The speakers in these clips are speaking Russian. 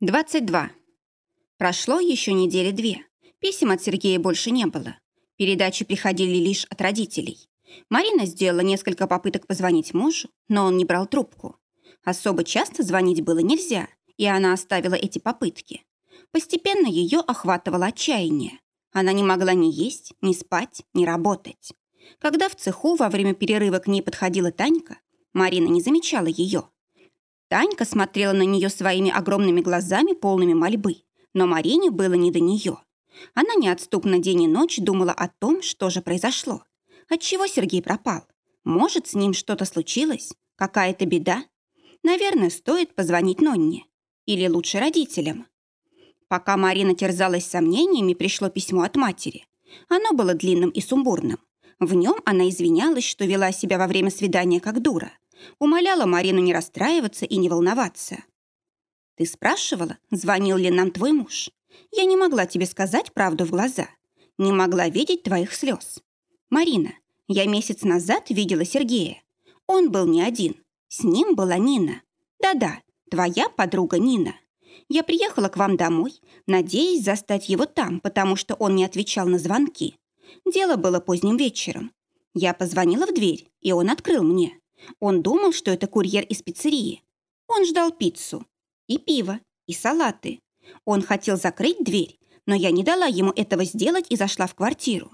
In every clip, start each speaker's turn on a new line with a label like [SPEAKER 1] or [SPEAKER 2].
[SPEAKER 1] 22. Прошло еще недели две. Писем от Сергея больше не было. Передачи приходили лишь от родителей. Марина сделала несколько попыток позвонить мужу, но он не брал трубку. Особо часто звонить было нельзя, и она оставила эти попытки. Постепенно ее охватывало отчаяние. Она не могла ни есть, ни спать, ни работать. Когда в цеху во время перерыва к ней подходила Танька, Марина не замечала ее. Танька смотрела на нее своими огромными глазами, полными мольбы, но Марине было не до нее. Она неотступно день и ночь думала о том, что же произошло. Отчего Сергей пропал? Может, с ним что-то случилось? Какая-то беда? Наверное, стоит позвонить Нонне. Или лучше родителям. Пока Марина терзалась сомнениями, пришло письмо от матери. Оно было длинным и сумбурным. В нем она извинялась, что вела себя во время свидания как дура. Умоляла Марину не расстраиваться и не волноваться. «Ты спрашивала, звонил ли нам твой муж? Я не могла тебе сказать правду в глаза. Не могла видеть твоих слез. Марина, я месяц назад видела Сергея. Он был не один. С ним была Нина. Да-да, твоя подруга Нина. Я приехала к вам домой, надеясь застать его там, потому что он не отвечал на звонки. Дело было поздним вечером. Я позвонила в дверь, и он открыл мне. Он думал, что это курьер из пиццерии. Он ждал пиццу. И пиво, и салаты. Он хотел закрыть дверь, но я не дала ему этого сделать и зашла в квартиру.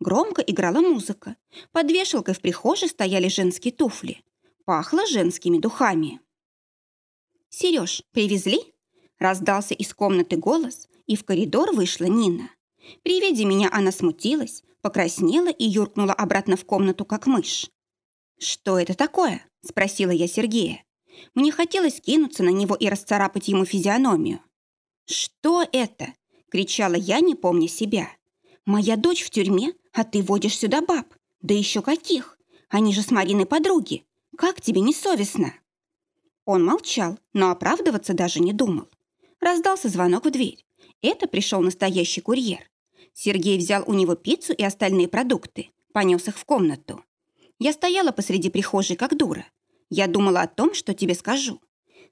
[SPEAKER 1] Громко играла музыка. Под вешалкой в прихожей стояли женские туфли. Пахло женскими духами. «Сереж, привезли?» Раздался из комнаты голос, и в коридор вышла Нина. При виде меня она смутилась, покраснела и юркнула обратно в комнату, как мышь. «Что это такое?» – спросила я Сергея. Мне хотелось кинуться на него и расцарапать ему физиономию. «Что это?» – кричала я, не помня себя. «Моя дочь в тюрьме, а ты водишь сюда баб. Да еще каких! Они же с Мариной подруги. Как тебе не совестно?» Он молчал, но оправдываться даже не думал. Раздался звонок в дверь. Это пришел настоящий курьер. Сергей взял у него пиццу и остальные продукты, понес их в комнату. Я стояла посреди прихожей, как дура. Я думала о том, что тебе скажу.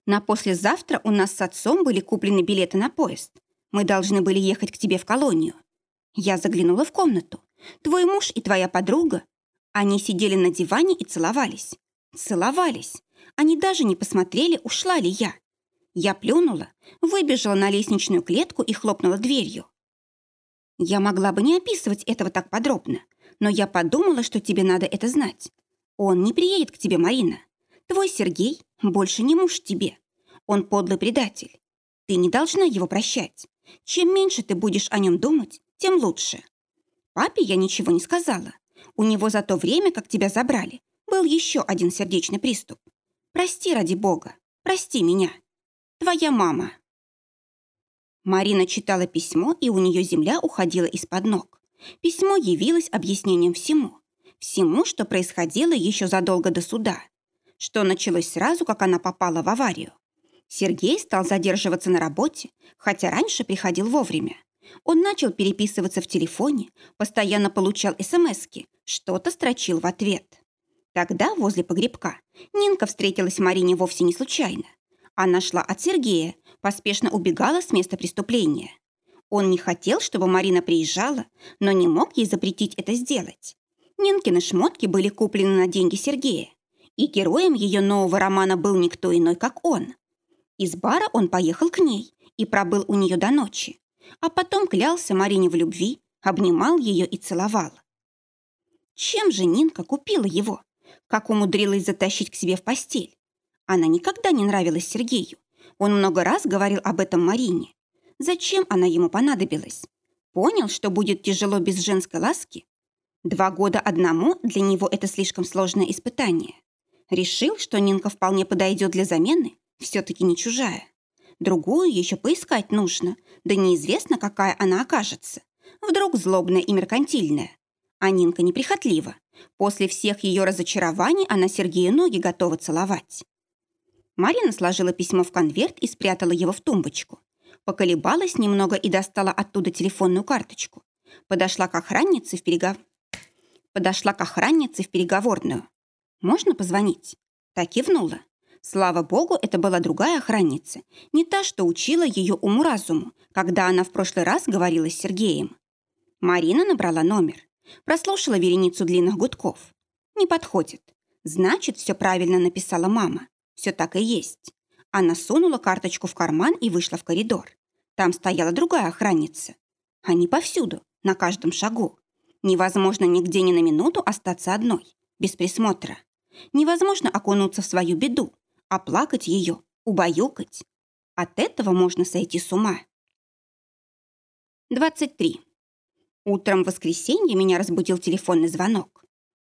[SPEAKER 1] На послезавтра у нас с отцом были куплены билеты на поезд. Мы должны были ехать к тебе в колонию. Я заглянула в комнату. Твой муж и твоя подруга. Они сидели на диване и целовались. Целовались. Они даже не посмотрели, ушла ли я. Я плюнула, выбежала на лестничную клетку и хлопнула дверью. Я могла бы не описывать этого так подробно, но я подумала, что тебе надо это знать. Он не приедет к тебе, Марина. Твой Сергей больше не муж тебе. Он подлый предатель. Ты не должна его прощать. Чем меньше ты будешь о нем думать, тем лучше. Папе я ничего не сказала. У него за то время, как тебя забрали, был еще один сердечный приступ. Прости ради бога, прости меня. Твоя мама. Марина читала письмо, и у нее земля уходила из-под ног. Письмо явилось объяснением всему. Всему, что происходило еще задолго до суда. Что началось сразу, как она попала в аварию. Сергей стал задерживаться на работе, хотя раньше приходил вовремя. Он начал переписываться в телефоне, постоянно получал СМСки, что-то строчил в ответ. Тогда, возле погребка, Нинка встретилась Марине вовсе не случайно. Она шла от Сергея, поспешно убегала с места преступления. Он не хотел, чтобы Марина приезжала, но не мог ей запретить это сделать. Нинкины шмотки были куплены на деньги Сергея, и героем ее нового романа был никто иной, как он. Из бара он поехал к ней и пробыл у нее до ночи, а потом клялся Марине в любви, обнимал ее и целовал. Чем же Нинка купила его? Как умудрилась затащить к себе в постель? Она никогда не нравилась Сергею. Он много раз говорил об этом Марине. Зачем она ему понадобилась? Понял, что будет тяжело без женской ласки? Два года одному для него это слишком сложное испытание. Решил, что Нинка вполне подойдет для замены, все-таки не чужая. Другую еще поискать нужно, да неизвестно, какая она окажется. Вдруг злобная и меркантильная. А Нинка неприхотлива. После всех ее разочарований она Сергею ноги готова целовать. Марина сложила письмо в конверт и спрятала его в тумбочку поколебалась немного и достала оттуда телефонную карточку. Подошла к охраннице в перегов... Подошла к охраннице в переговорную. «Можно позвонить?» Так кивнула. Слава богу, это была другая охранница, не та, что учила ее уму-разуму, когда она в прошлый раз говорила с Сергеем. Марина набрала номер, прослушала вереницу длинных гудков. Не подходит. Значит, все правильно написала мама. Все так и есть. Она сунула карточку в карман и вышла в коридор. Там стояла другая охранница. Они повсюду, на каждом шагу. Невозможно нигде ни на минуту остаться одной, без присмотра. Невозможно окунуться в свою беду, оплакать ее, убаюкать. От этого можно сойти с ума. 23. Утром в воскресенье меня разбудил телефонный звонок.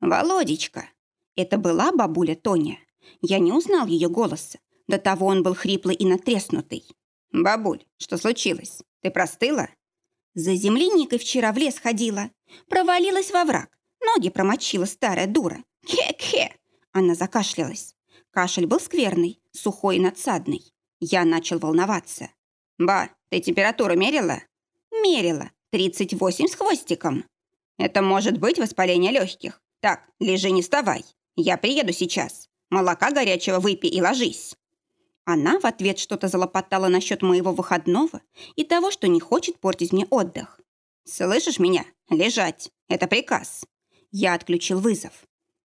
[SPEAKER 1] «Володечка!» Это была бабуля Тоня. Я не узнал ее голоса. До того он был хриплый и натреснутый. «Бабуль, что случилось? Ты простыла?» За земляникой вчера в лес ходила. Провалилась во враг. Ноги промочила старая дура. Хе-хе. Она закашлялась. Кашель был скверный, сухой и надсадный. Я начал волноваться. «Ба, ты температуру мерила?» «Мерила. 38 с хвостиком». «Это может быть воспаление легких. Так, лежи, не вставай. Я приеду сейчас. Молока горячего выпей и ложись». Она в ответ что-то залопотала насчет моего выходного и того, что не хочет портить мне отдых. «Слышишь меня? Лежать. Это приказ». Я отключил вызов.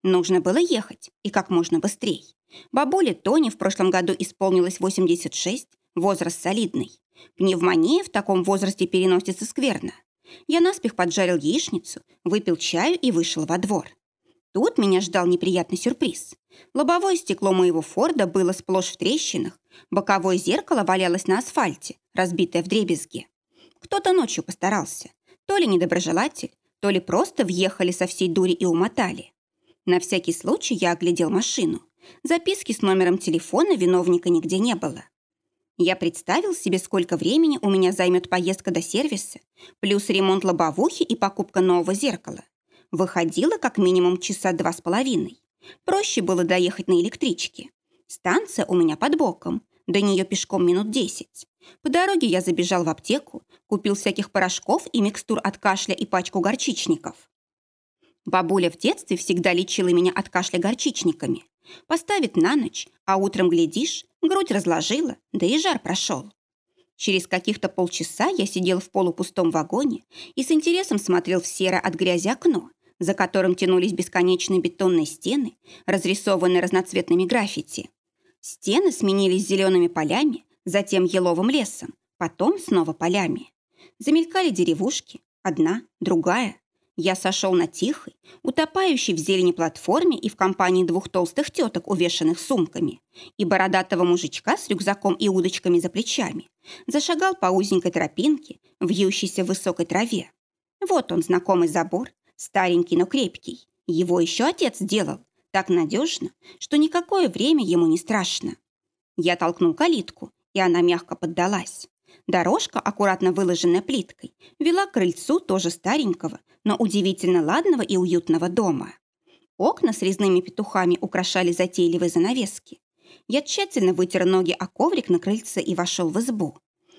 [SPEAKER 1] Нужно было ехать, и как можно быстрее. Бабуле Тони в прошлом году исполнилось 86, возраст солидный. Пневмония в таком возрасте переносится скверно. Я наспех поджарил яичницу, выпил чаю и вышел во двор. Тут меня ждал неприятный сюрприз. Лобовое стекло моего Форда было сплошь в трещинах, боковое зеркало валялось на асфальте, разбитое в дребезги. Кто-то ночью постарался. То ли недоброжелатель, то ли просто въехали со всей дури и умотали. На всякий случай я оглядел машину. Записки с номером телефона виновника нигде не было. Я представил себе, сколько времени у меня займет поездка до сервиса, плюс ремонт лобовухи и покупка нового зеркала. Выходило как минимум часа два с половиной. Проще было доехать на электричке. Станция у меня под боком, до нее пешком минут десять. По дороге я забежал в аптеку, купил всяких порошков и микстур от кашля и пачку горчичников. Бабуля в детстве всегда лечила меня от кашля горчичниками. Поставит на ночь, а утром, глядишь, грудь разложила, да и жар прошел. Через каких-то полчаса я сидел в полупустом вагоне и с интересом смотрел в серое от грязи окно, за которым тянулись бесконечные бетонные стены, разрисованные разноцветными граффити. Стены сменились зелеными полями, затем еловым лесом, потом снова полями. Замелькали деревушки, одна, другая. Я сошел на тихой, утопающей в зелени платформе и в компании двух толстых теток, увешанных сумками, и бородатого мужичка с рюкзаком и удочками за плечами. Зашагал по узенькой тропинке, вьющейся в высокой траве. Вот он, знакомый забор, Старенький, но крепкий. Его еще отец делал. Так надежно, что никакое время ему не страшно. Я толкнул калитку, и она мягко поддалась. Дорожка, аккуратно выложенная плиткой, вела к крыльцу тоже старенького, но удивительно ладного и уютного дома. Окна с резными петухами украшали затейливые занавески. Я тщательно вытер ноги о коврик на крыльце и вошел в избу.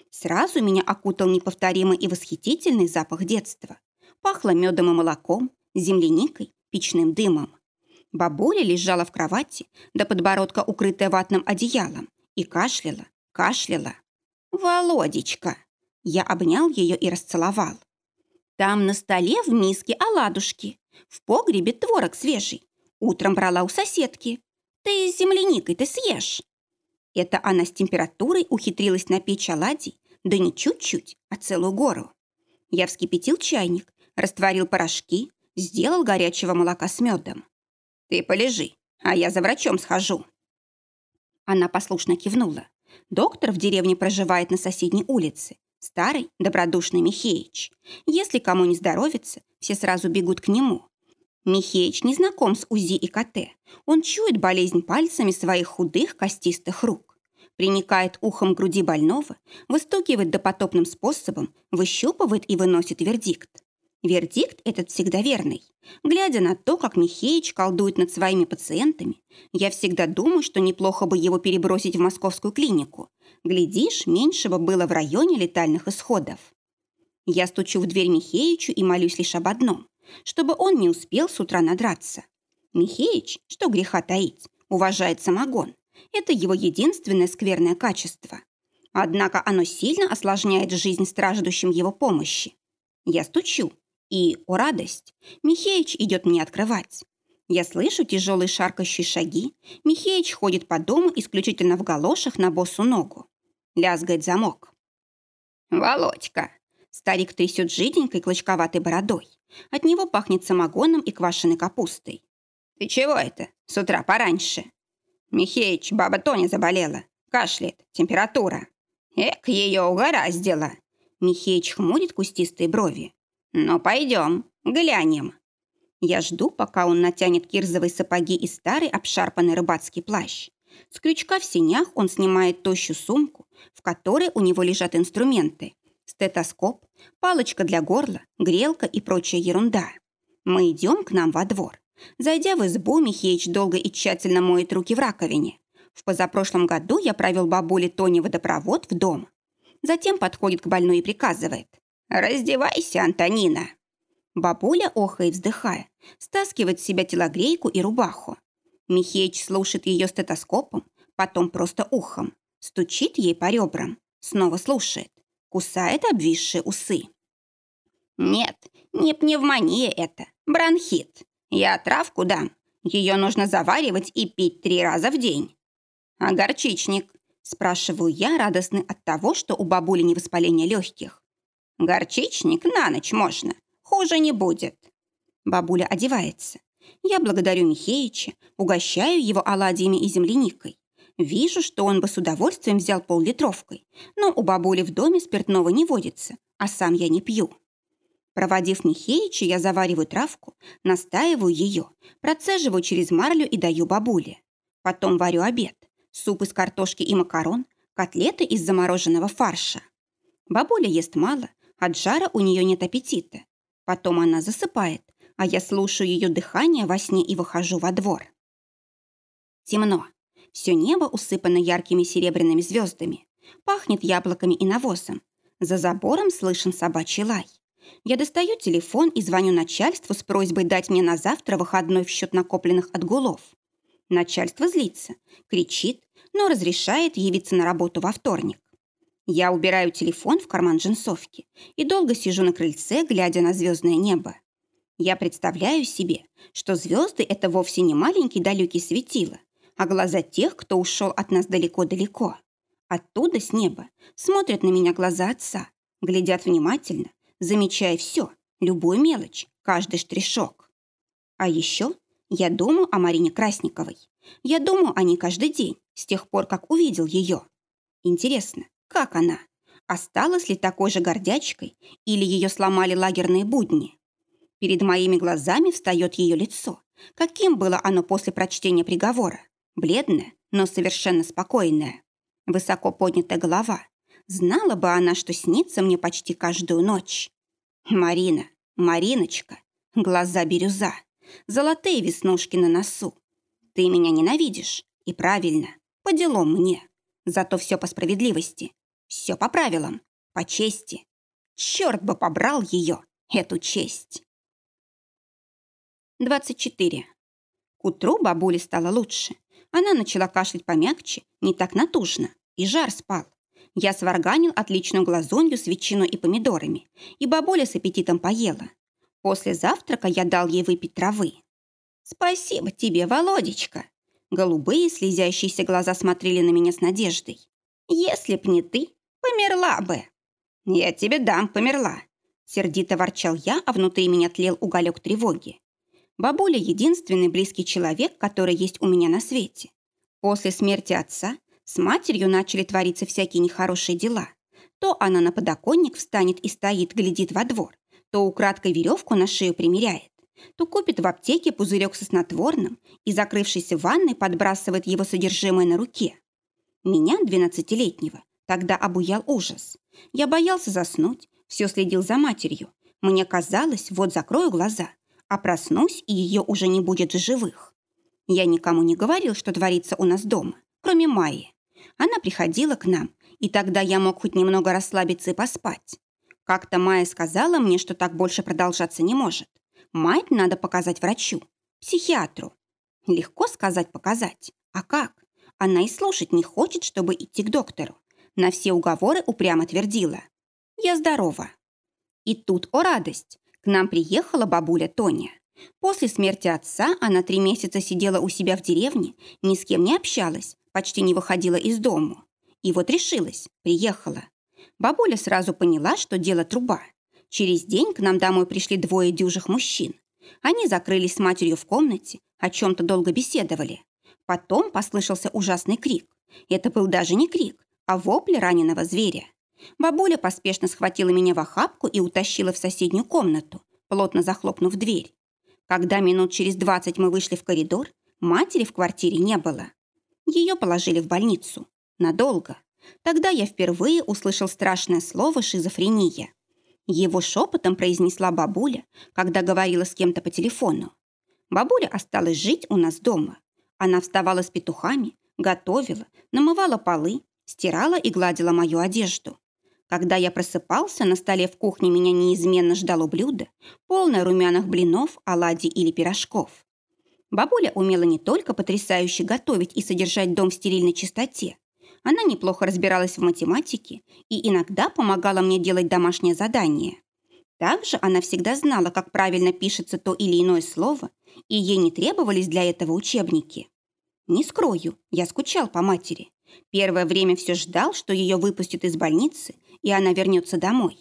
[SPEAKER 1] Сразу меня окутал неповторимый и восхитительный запах детства. Пахло медом и молоком, земляникой, печным дымом. Бабуля лежала в кровати, до подбородка укрытая ватным одеялом, и кашляла, кашляла. «Володечка!» Я обнял ее и расцеловал. «Там на столе в миске оладушки, в погребе творог свежий. Утром брала у соседки. Ты с земляникой-то съешь!» Это она с температурой ухитрилась напечь оладий, да не чуть-чуть, а целую гору. Я вскипятил чайник, растворил порошки, сделал горячего молока с медом. «Ты полежи, а я за врачом схожу». Она послушно кивнула. Доктор в деревне проживает на соседней улице. Старый, добродушный Михеич. Если кому не здоровится, все сразу бегут к нему. Михеич не знаком с УЗИ и КТ. Он чует болезнь пальцами своих худых костистых рук. Приникает ухом к груди больного, выстукивает допотопным способом, выщупывает и выносит вердикт. Вердикт этот всегда верный. Глядя на то, как Михеич колдует над своими пациентами, я всегда думаю, что неплохо бы его перебросить в московскую клинику. Глядишь, меньше бы было в районе летальных исходов. Я стучу в дверь Михеичу и молюсь лишь об одном, чтобы он не успел с утра надраться. Михеич, что греха таить, уважает самогон, Это его единственное скверное качество. Однако оно сильно осложняет жизнь страждущим его помощи. Я стучу, и, о радость, Михеич идет мне открывать. Я слышу тяжелые шаркающие шаги. Михеич ходит по дому исключительно в галошах на босу ногу. Лязгает замок. «Володька!» Старик трясет жиденькой клочковатой бородой. От него пахнет самогоном и квашеной капустой. «Ты чего это? С утра пораньше?» «Михеич, баба Тоня заболела. Кашляет. Температура». «Эк, ее угораздило!» Михеич хмурит кустистые брови. «Ну, пойдем, глянем». Я жду, пока он натянет кирзовые сапоги и старый обшарпанный рыбацкий плащ. С крючка в синях он снимает тощую сумку, в которой у него лежат инструменты. Стетоскоп, палочка для горла, грелка и прочая ерунда. Мы идем к нам во двор. Зайдя в избу, Михеич долго и тщательно моет руки в раковине. В позапрошлом году я провел бабуле Тони водопровод в дом. Затем подходит к больной и приказывает. «Раздевайся, Антонина!» Бабуля, охая и вздыхая, стаскивает с себя телогрейку и рубаху. Михеич слушает ее стетоскопом, потом просто ухом, стучит ей по ребрам, снова слушает, кусает обвисшие усы. «Нет, не пневмония это, бронхит. Я травку дам. Ее нужно заваривать и пить три раза в день». «А горчичник?» – спрашиваю я, радостный от того, что у бабули не воспаление легких. «Горчичник на ночь можно, хуже не будет». Бабуля одевается. Я благодарю Михеича, угощаю его оладьями и земляникой. Вижу, что он бы с удовольствием взял поллитровкой, но у бабули в доме спиртного не водится, а сам я не пью. Проводив Михеича, я завариваю травку, настаиваю ее, процеживаю через марлю и даю бабуле. Потом варю обед. Суп из картошки и макарон, котлеты из замороженного фарша. Бабуля ест мало, от жара у нее нет аппетита. Потом она засыпает, а я слушаю ее дыхание во сне и выхожу во двор. Темно. Все небо усыпано яркими серебряными звездами. Пахнет яблоками и навозом. За забором слышен собачий лай. Я достаю телефон и звоню начальству с просьбой дать мне на завтра выходной в счет накопленных отгулов. Начальство злится, кричит, но разрешает явиться на работу во вторник. Я убираю телефон в карман джинсовки и долго сижу на крыльце, глядя на звездное небо. Я представляю себе, что звезды — это вовсе не маленький далекий светило, а глаза тех, кто ушел от нас далеко-далеко. Оттуда, с неба, смотрят на меня глаза отца, глядят внимательно, замечая все, любую мелочь, каждый штришок. А еще я думаю о Марине Красниковой. Я думаю о ней каждый день, с тех пор, как увидел ее. Интересно, как она? Осталась ли такой же гордячкой или ее сломали лагерные будни? Перед моими глазами встает ее лицо. Каким было оно после прочтения приговора? Бледное, но совершенно спокойное. Высоко поднятая голова. Знала бы она, что снится мне почти каждую ночь. Марина, Мариночка, глаза бирюза, золотые веснушки на носу. Ты меня ненавидишь, и правильно, по делам мне. Зато все по справедливости, все по правилам, по чести. Черт бы побрал ее, эту честь. 24. К утру бабуле стало лучше. Она начала кашлять помягче, не так натужно, и жар спал. Я сварганил отличную глазунью с ветчиной и помидорами, и бабуля с аппетитом поела. После завтрака я дал ей выпить травы. «Спасибо тебе, Володечка!» Голубые слезящиеся глаза смотрели на меня с надеждой. «Если б не ты, померла бы!» «Я тебе дам, померла!» Сердито ворчал я, а внутри меня тлел уголек тревоги. Бабуля – единственный близкий человек, который есть у меня на свете. После смерти отца с матерью начали твориться всякие нехорошие дела. То она на подоконник встанет и стоит, глядит во двор, то украдкой веревку на шею примеряет, то купит в аптеке пузырек со снотворным и, закрывшись в ванной, подбрасывает его содержимое на руке. Меня, двенадцатилетнего, тогда обуял ужас. Я боялся заснуть, все следил за матерью. Мне казалось, вот закрою глаза – а проснусь, и ее уже не будет в живых. Я никому не говорил, что творится у нас дома, кроме Майи. Она приходила к нам, и тогда я мог хоть немного расслабиться и поспать. Как-то Майя сказала мне, что так больше продолжаться не может. Мать надо показать врачу, психиатру. Легко сказать «показать». А как? Она и слушать не хочет, чтобы идти к доктору. На все уговоры упрямо твердила. «Я здорова». И тут, о радость, к нам приехала бабуля Тоня. После смерти отца она три месяца сидела у себя в деревне, ни с кем не общалась, почти не выходила из дому. И вот решилась, приехала. Бабуля сразу поняла, что дело труба. Через день к нам домой пришли двое дюжих мужчин. Они закрылись с матерью в комнате, о чем-то долго беседовали. Потом послышался ужасный крик. Это был даже не крик, а вопль раненого зверя. Бабуля поспешно схватила меня в охапку и утащила в соседнюю комнату, плотно захлопнув дверь. Когда минут через двадцать мы вышли в коридор, матери в квартире не было. Ее положили в больницу. Надолго. Тогда я впервые услышал страшное слово «шизофрения». Его шепотом произнесла бабуля, когда говорила с кем-то по телефону. Бабуля осталась жить у нас дома. Она вставала с петухами, готовила, намывала полы, стирала и гладила мою одежду. Когда я просыпался, на столе в кухне меня неизменно ждало блюдо, полное румяных блинов, оладий или пирожков. Бабуля умела не только потрясающе готовить и содержать дом в стерильной чистоте, она неплохо разбиралась в математике и иногда помогала мне делать домашнее задание. Также она всегда знала, как правильно пишется то или иное слово, и ей не требовались для этого учебники. Не скрою, я скучал по матери. Первое время все ждал, что ее выпустят из больницы, и она вернется домой.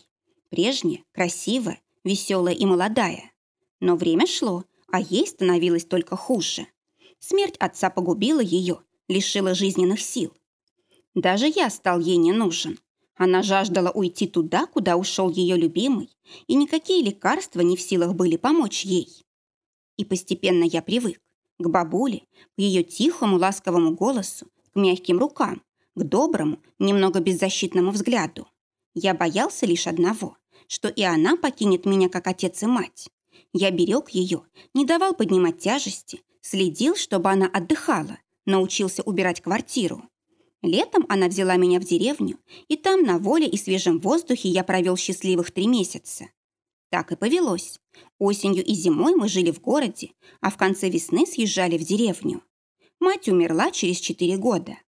[SPEAKER 1] Прежняя, красивая, веселая и молодая. Но время шло, а ей становилось только хуже. Смерть отца погубила ее, лишила жизненных сил. Даже я стал ей не нужен. Она жаждала уйти туда, куда ушел ее любимый, и никакие лекарства не в силах были помочь ей. И постепенно я привык к бабуле, к ее тихому ласковому голосу, к мягким рукам, к доброму, немного беззащитному взгляду. Я боялся лишь одного, что и она покинет меня, как отец и мать. Я берег ее, не давал поднимать тяжести, следил, чтобы она отдыхала, научился убирать квартиру. Летом она взяла меня в деревню, и там на воле и свежем воздухе я провел счастливых три месяца. Так и повелось. Осенью и зимой мы жили в городе, а в конце весны съезжали в деревню. Мать умерла через четыре года.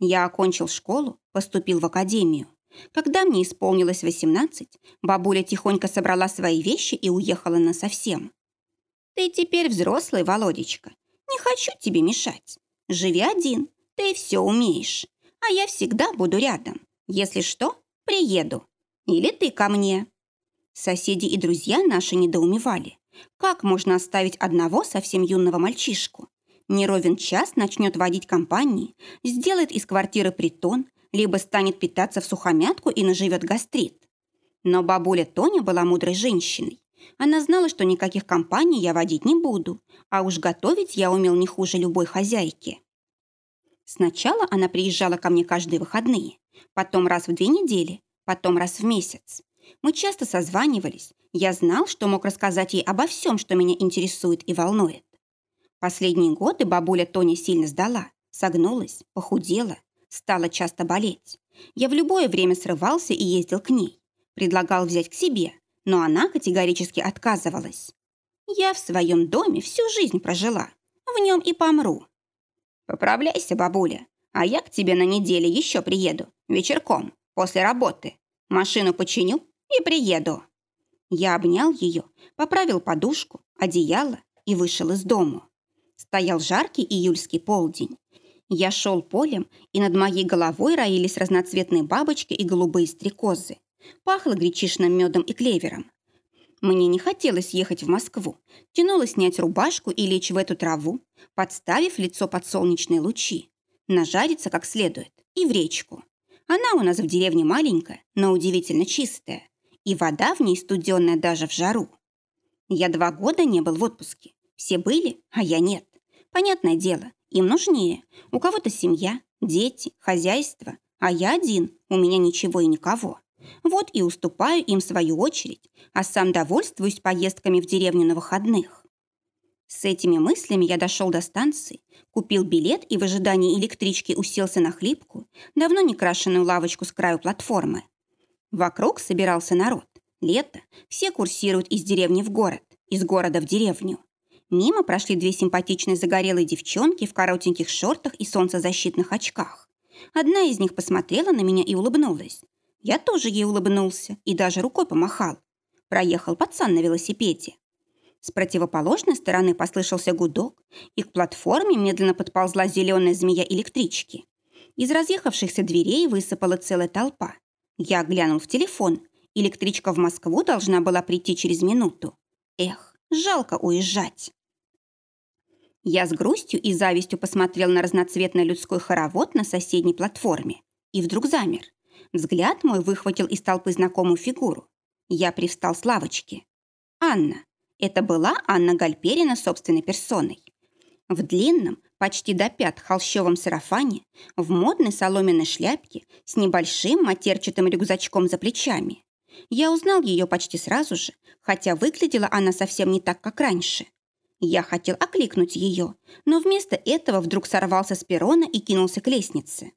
[SPEAKER 1] Я окончил школу, поступил в академию. Когда мне исполнилось 18, бабуля тихонько собрала свои вещи и уехала насовсем. «Ты теперь взрослый, Володечка. Не хочу тебе мешать. Живи один, ты все умеешь а я всегда буду рядом. Если что, приеду. Или ты ко мне». Соседи и друзья наши недоумевали. Как можно оставить одного совсем юного мальчишку? Не ровен час начнет водить компании, сделает из квартиры притон, либо станет питаться в сухомятку и наживет гастрит. Но бабуля Тоня была мудрой женщиной. Она знала, что никаких компаний я водить не буду, а уж готовить я умел не хуже любой хозяйки. Сначала она приезжала ко мне каждые выходные, потом раз в две недели, потом раз в месяц. Мы часто созванивались. Я знал, что мог рассказать ей обо всем, что меня интересует и волнует. Последние годы бабуля Тоня сильно сдала, согнулась, похудела, стала часто болеть. Я в любое время срывался и ездил к ней. Предлагал взять к себе, но она категорически отказывалась. Я в своем доме всю жизнь прожила, в нем и помру. «Поправляйся, бабуля, а я к тебе на неделе еще приеду, вечерком, после работы. Машину починю и приеду». Я обнял ее, поправил подушку, одеяло и вышел из дому. Стоял жаркий июльский полдень. Я шел полем, и над моей головой роились разноцветные бабочки и голубые стрекозы. Пахло гречишным медом и клевером. Мне не хотелось ехать в Москву. Тянуло снять рубашку и лечь в эту траву, подставив лицо под солнечные лучи. Нажариться как следует и в речку. Она у нас в деревне маленькая, но удивительно чистая. И вода в ней студенная даже в жару. Я два года не был в отпуске. Все были, а я нет. Понятное дело, им нужнее. У кого-то семья, дети, хозяйство. А я один, у меня ничего и никого. Вот и уступаю им свою очередь, а сам довольствуюсь поездками в деревню на выходных. С этими мыслями я дошел до станции, купил билет и в ожидании электрички уселся на хлипкую, давно не крашеную лавочку с краю платформы. Вокруг собирался народ. Лето, все курсируют из деревни в город, из города в деревню. Мимо прошли две симпатичные загорелые девчонки в коротеньких шортах и солнцезащитных очках. Одна из них посмотрела на меня и улыбнулась. Я тоже ей улыбнулся и даже рукой помахал. Проехал пацан на велосипеде. С противоположной стороны послышался гудок, и к платформе медленно подползла зеленая змея электрички. Из разъехавшихся дверей высыпала целая толпа. Я глянул в телефон. Электричка в Москву должна была прийти через минуту. Эх, жалко уезжать. Я с грустью и завистью посмотрел на разноцветный людской хоровод на соседней платформе и вдруг замер. Взгляд мой выхватил из толпы знакомую фигуру. Я привстал с лавочки. Анна. Это была Анна Гальперина собственной персоной. В длинном, почти до пят холщовом сарафане, в модной соломенной шляпке с небольшим матерчатым рюкзачком за плечами. Я узнал ее почти сразу же, хотя выглядела она совсем не так, как раньше. Я хотел окликнуть ее, но вместо этого вдруг сорвался с перрона и кинулся к лестнице.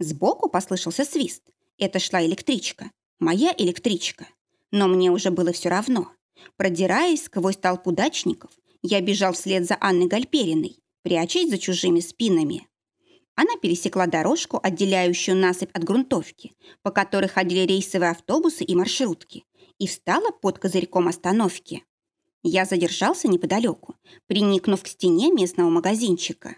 [SPEAKER 1] Сбоку послышался свист. Это шла электричка. Моя электричка. Но мне уже было все равно. Продираясь сквозь толпу дачников, я бежал вслед за Анной Гальпериной, прячась за чужими спинами. Она пересекла дорожку, отделяющую насыпь от грунтовки, по которой ходили рейсовые автобусы и маршрутки, и встала под козырьком остановки. Я задержался неподалеку, приникнув к стене местного магазинчика.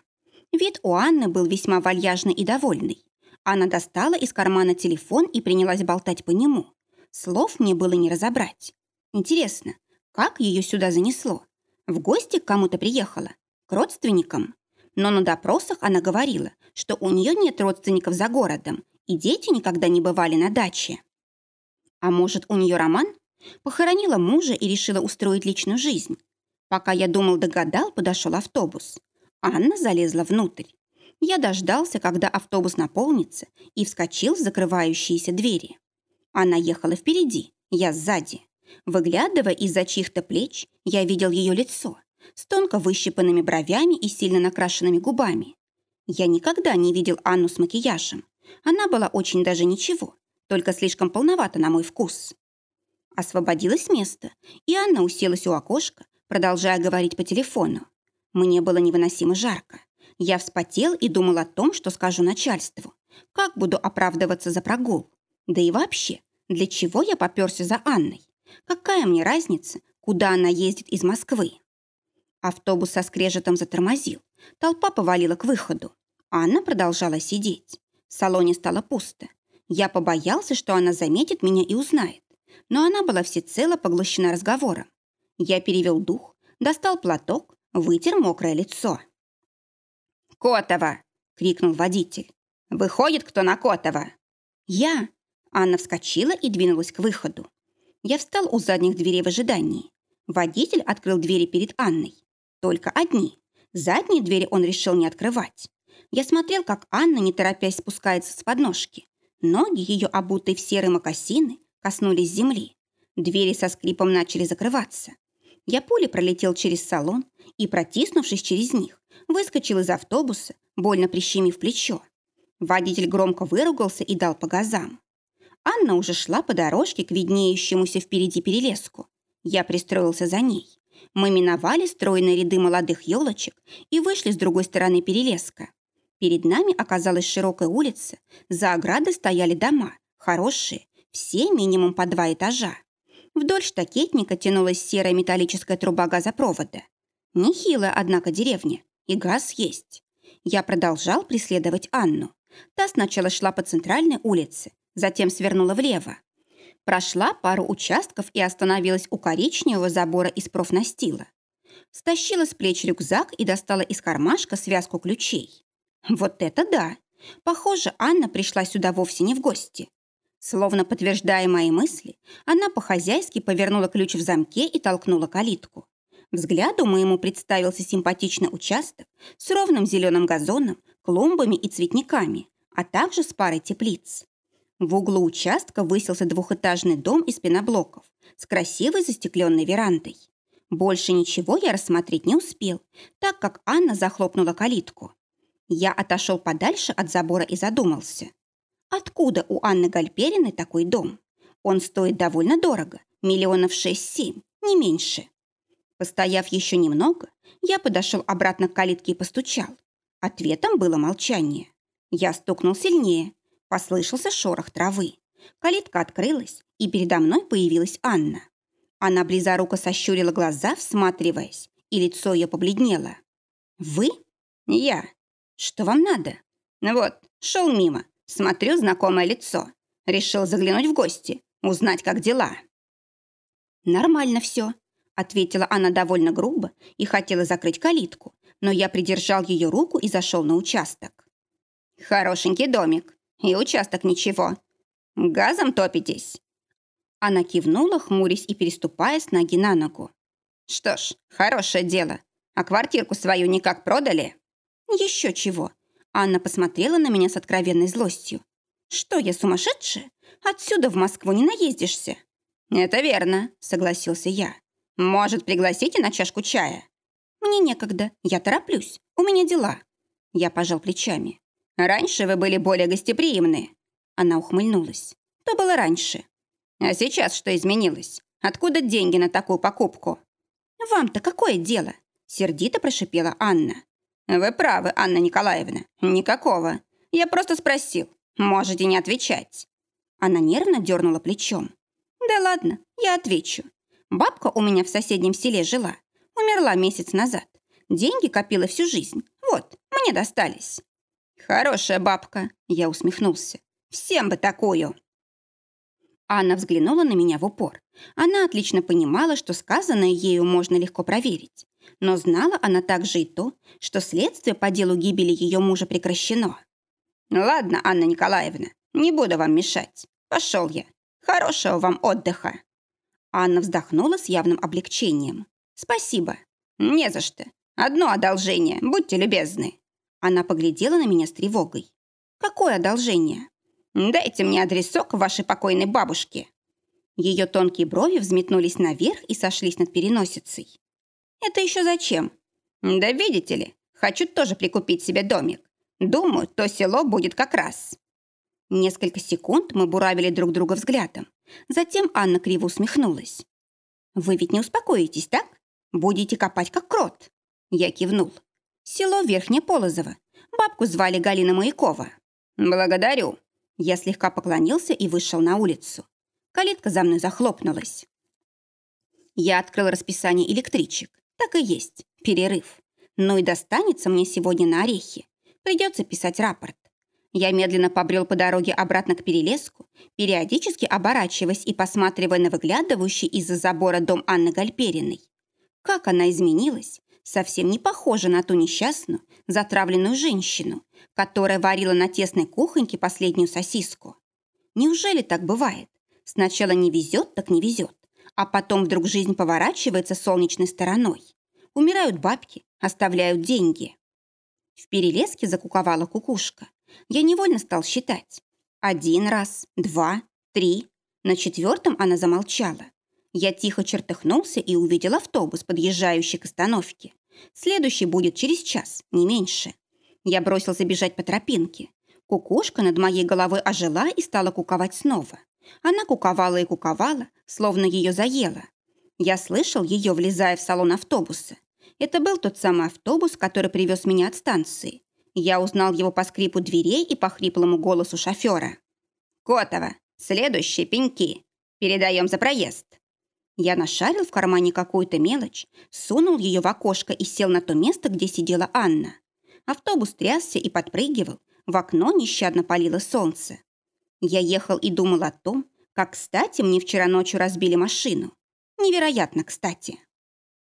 [SPEAKER 1] Вид у Анны был весьма вальяжный и довольный. Она достала из кармана телефон и принялась болтать по нему. Слов мне было не разобрать. Интересно, как ее сюда занесло? В гости к кому-то приехала? К родственникам? Но на допросах она говорила, что у нее нет родственников за городом, и дети никогда не бывали на даче. А может, у нее роман? Похоронила мужа и решила устроить личную жизнь. Пока я думал, догадал, подошел автобус. Анна залезла внутрь. Я дождался, когда автобус наполнится, и вскочил в закрывающиеся двери. Она ехала впереди, я сзади. Выглядывая из-за чьих-то плеч, я видел ее лицо с тонко выщипанными бровями и сильно накрашенными губами. Я никогда не видел Анну с макияжем. Она была очень даже ничего, только слишком полновата на мой вкус. Освободилось место, и Анна уселась у окошка, продолжая говорить по телефону. Мне было невыносимо жарко. Я вспотел и думал о том, что скажу начальству. Как буду оправдываться за прогул? Да и вообще, для чего я попёрся за Анной? Какая мне разница, куда она ездит из Москвы? Автобус со скрежетом затормозил. Толпа повалила к выходу. Анна продолжала сидеть. В салоне стало пусто. Я побоялся, что она заметит меня и узнает но она была всецело поглощена разговором. Я перевел дух, достал платок, вытер мокрое лицо. «Котова!» — крикнул водитель. «Выходит, кто на Котова?» «Я!» Анна вскочила и двинулась к выходу. Я встал у задних дверей в ожидании. Водитель открыл двери перед Анной. Только одни. Задние двери он решил не открывать. Я смотрел, как Анна, не торопясь, спускается с подножки. Ноги ее, обутые в серые мокасины, коснулись земли. Двери со скрипом начали закрываться. Я пулей пролетел через салон и, протиснувшись через них, выскочил из автобуса, больно прищемив плечо. Водитель громко выругался и дал по газам. Анна уже шла по дорожке к виднеющемуся впереди перелеску. Я пристроился за ней. Мы миновали стройные ряды молодых елочек и вышли с другой стороны перелеска. Перед нами оказалась широкая улица, за оградой стояли дома, хорошие, все минимум по два этажа. Вдоль штакетника тянулась серая металлическая труба газопровода. Нехилая, однако, деревня. И газ есть. Я продолжал преследовать Анну. Та сначала шла по центральной улице, затем свернула влево. Прошла пару участков и остановилась у коричневого забора из профнастила. Стащила с плеч рюкзак и достала из кармашка связку ключей. Вот это да! Похоже, Анна пришла сюда вовсе не в гости. Словно подтверждая мои мысли, она по-хозяйски повернула ключ в замке и толкнула калитку. Взгляду моему представился симпатичный участок с ровным зеленым газоном, клумбами и цветниками, а также с парой теплиц. В углу участка высился двухэтажный дом из пеноблоков с красивой застекленной верандой. Больше ничего я рассмотреть не успел, так как Анна захлопнула калитку. Я отошел подальше от забора и задумался – Откуда у Анны Гальпериной такой дом? Он стоит довольно дорого, миллионов шесть-семь, не меньше. Постояв еще немного, я подошел обратно к калитке и постучал. Ответом было молчание. Я стукнул сильнее. Послышался шорох травы. Калитка открылась, и передо мной появилась Анна. Она близоруко сощурила глаза, всматриваясь, и лицо ее побледнело. «Вы?» «Я. Что вам надо?» «Вот, шел мимо. Смотрю знакомое лицо. Решил заглянуть в гости, узнать, как дела». «Нормально все», — ответила она довольно грубо и хотела закрыть калитку, но я придержал ее руку и зашел на участок. «Хорошенький домик. И участок ничего. Газом топитесь?» Она кивнула, хмурясь и переступая с ноги на ногу. «Что ж, хорошее дело. А квартирку свою никак продали?» «Еще чего». Анна посмотрела на меня с откровенной злостью. «Что, я сумасшедшая? Отсюда в Москву не наездишься». «Это верно», — согласился я. «Может, пригласите на чашку чая?» «Мне некогда. Я тороплюсь. У меня дела». Я пожал плечами. «Раньше вы были более гостеприимны». Она ухмыльнулась. «То было раньше». «А сейчас что изменилось? Откуда деньги на такую покупку?» «Вам-то какое дело?» Сердито прошипела Анна. «Вы правы, Анна Николаевна. Никакого. Я просто спросил. Можете не отвечать». Она нервно дернула плечом. «Да ладно, я отвечу. Бабка у меня в соседнем селе жила. Умерла месяц назад. Деньги копила всю жизнь. Вот, мне достались». «Хорошая бабка», — я усмехнулся. «Всем бы такую». Анна взглянула на меня в упор. Она отлично понимала, что сказанное ею можно легко проверить. Но знала она также и то, что следствие по делу гибели ее мужа прекращено. «Ладно, Анна Николаевна, не буду вам мешать. Пошел я. Хорошего вам отдыха». Анна вздохнула с явным облегчением. «Спасибо». «Не за что. Одно одолжение, будьте любезны». Она поглядела на меня с тревогой. «Какое одолжение?» «Дайте мне адресок вашей покойной бабушки». Ее тонкие брови взметнулись наверх и сошлись над переносицей. «Это еще зачем?» «Да видите ли, хочу тоже прикупить себе домик. Думаю, то село будет как раз». Несколько секунд мы буравили друг друга взглядом. Затем Анна криво усмехнулась. «Вы ведь не успокоитесь, так? Будете копать, как крот?» Я кивнул. «Село Верхнее Полозово. Бабку звали Галина Маякова». «Благодарю». Я слегка поклонился и вышел на улицу. Калитка за мной захлопнулась. Я открыл расписание электричек. Так и есть. Перерыв. Ну и достанется мне сегодня на орехи. Придется писать рапорт. Я медленно побрел по дороге обратно к перелеску, периодически оборачиваясь и посматривая на выглядывающий из-за забора дом Анны Гальпериной. Как она изменилась, совсем не похожа на ту несчастную, затравленную женщину, которая варила на тесной кухоньке последнюю сосиску. Неужели так бывает? Сначала не везет, так не везет, а потом вдруг жизнь поворачивается солнечной стороной. Умирают бабки, оставляют деньги. В перелеске закуковала кукушка. Я невольно стал считать. Один раз, два, три. На четвертом она замолчала. Я тихо чертыхнулся и увидел автобус, подъезжающий к остановке. Следующий будет через час, не меньше. Я бросился бежать по тропинке. Кукушка над моей головой ожила и стала куковать снова. Она куковала и куковала, словно ее заела. Я слышал ее, влезая в салон автобуса. Это был тот самый автобус, который привез меня от станции. Я узнал его по скрипу дверей и по хриплому голосу шофера. «Котова, следующие пеньки. Передаем за проезд». Я нашарил в кармане какую-то мелочь, сунул ее в окошко и сел на то место, где сидела Анна. Автобус трясся и подпрыгивал, в окно нещадно палило солнце. Я ехал и думал о том, как кстати мне вчера ночью разбили машину. Невероятно кстати.